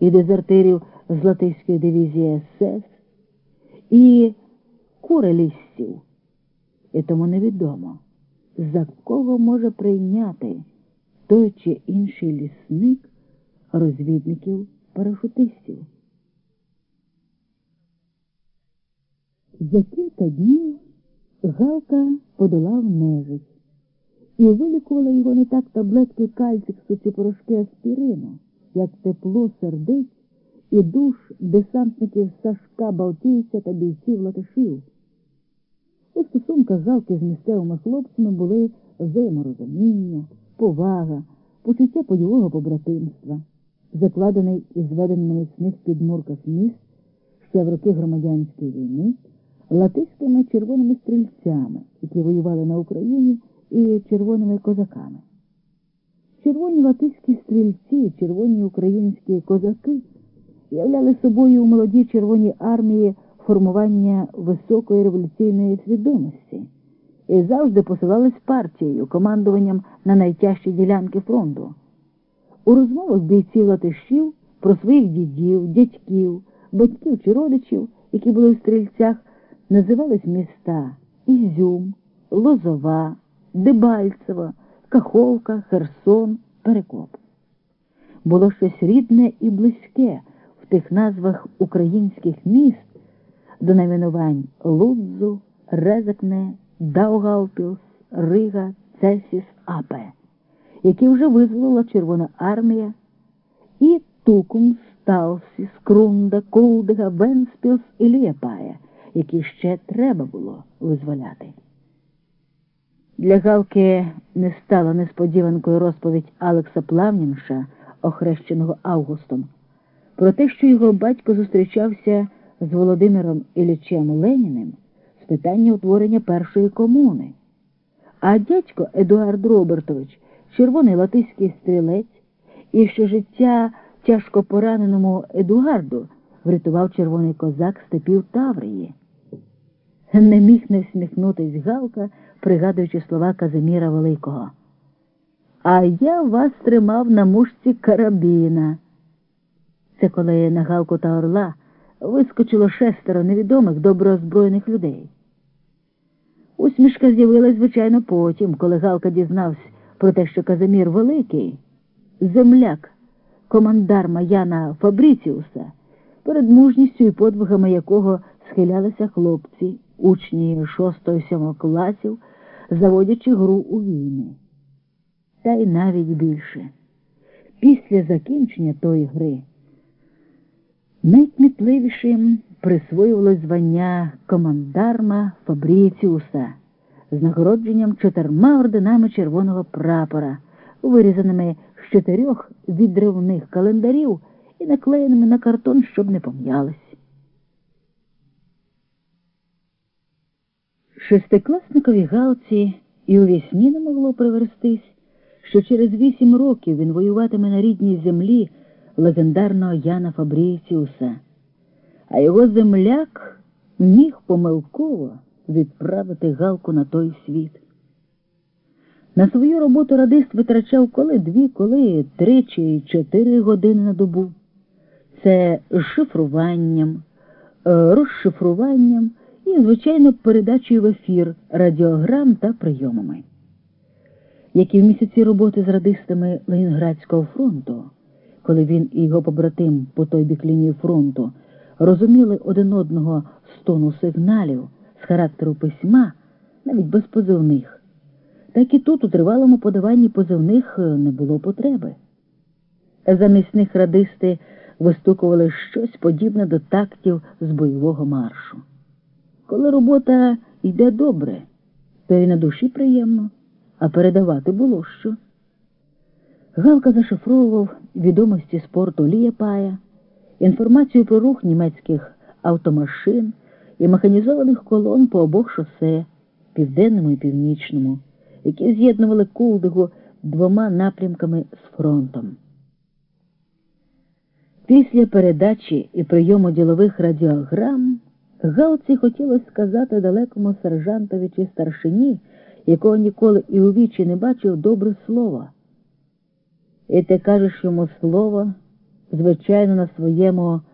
і дезертирів з Латиської дивізії СС, і курелістів. І тому невідомо, за кого може прийняти той чи інший лісник розвідників парашутистів. За кілька днів Галка подолав нежить і вилікувала його не так таблетки кальциксу чи порошки аспірину, як тепло сердець і душ десантників Сашка Балтійця та бійців Латишів. У стосунках Галки з місцевими хлопцями були взаєморозуміння, повага, почуття бойового побратимства, закладений і зведений на міцних підмурках міст ще в роки громадянської війни латиськими червоними стрільцями, які воювали на Україні, і червоними козаками. Червоні латиські стрільці, червоні українські козаки являли собою у молодій червоній армії формування високої революційної свідомості і завжди посилались партією, командуванням на найтяжчі ділянки фронту. У розмовах бійців латишів про своїх дідів, дядьків, батьків чи родичів, які були в стрільцях, називались міста Ізюм, Лозова, Дебальцево, Каховка, Херсон, Перекоп. Було щось рідне і близьке в тих назвах українських міст до найменувань Лудзу, Резекне, Даугавпілс, Рига, Цесіс, Апе, які вже визволила Червона армія, і Тукум, Сталсі, Скрунда, Колдига, Венспілс і Лієпая, які ще треба було визволяти. Для Галки не стала несподіванкою розповідь Алекса Плавнінша, охрещеного Августом, про те, що його батько зустрічався з Володимиром Іллічем Леніним з питання утворення першої комуни, а дядько Едуард Робертович, червоний латиський стрілець, і що життя тяжко пораненому Едуарду врятував червоний козак степів Таврії. Не міг не всміхнутись Галка, пригадуючи слова Казиміра Великого. А я вас тримав на мушці карабіна. Це коли на Галку та Орла вискочило шестеро невідомих добре озброєних людей. Усмішка з'явилась, звичайно, потім, коли Галка дізнався про те, що Казимір Великий, земляк, командарма Яна Фабріціуса, перед мужністю і подвигами якого схилялися хлопці учні 6-7 класів, заводячи гру у війни. Та й навіть більше. Після закінчення тої гри найкмітливішим присвоювалось звання командарма Фабріціуса з нагородженням чотирма орденами червоного прапора, вирізаними з чотирьох відривних календарів і наклеєними на картон, щоб не пом'ялись. Шестикласникові Галці і у вісні не могло приверстись, що через вісім років він воюватиме на рідній землі легендарного Яна Фабріціуса, а його земляк міг помилково відправити Галку на той світ. На свою роботу радист витрачав коли дві, коли три чи чотири години на добу. Це шифруванням, е, розшифруванням і, звичайно, передачею в ефір радіограм та прийомами. Як і в місяці роботи з радистами Ленінградського фронту, коли він і його побратим по той бік лінії фронту розуміли один одного з тону сигналів, з характеру письма, навіть без позивних, так і тут у тривалому подаванні позивних не було потреби. Замість них радисти вистукували щось подібне до тактів з бойового маршу. Коли робота йде добре, то й на душі приємно, а передавати було що. Галка зашифровував відомості спорту Лієпая, інформацію про рух німецьких автомашин і механізованих колон по обох шосе, південному і північному, які з'єднували Кулдигу двома напрямками з фронтом. Після передачі і прийому ділових радіограм. Галці хотілося сказати далекому сержантові чи старшині, якого ніколи і у вічі не бачив добре слово. І ти кажеш йому слово, звичайно, на своєму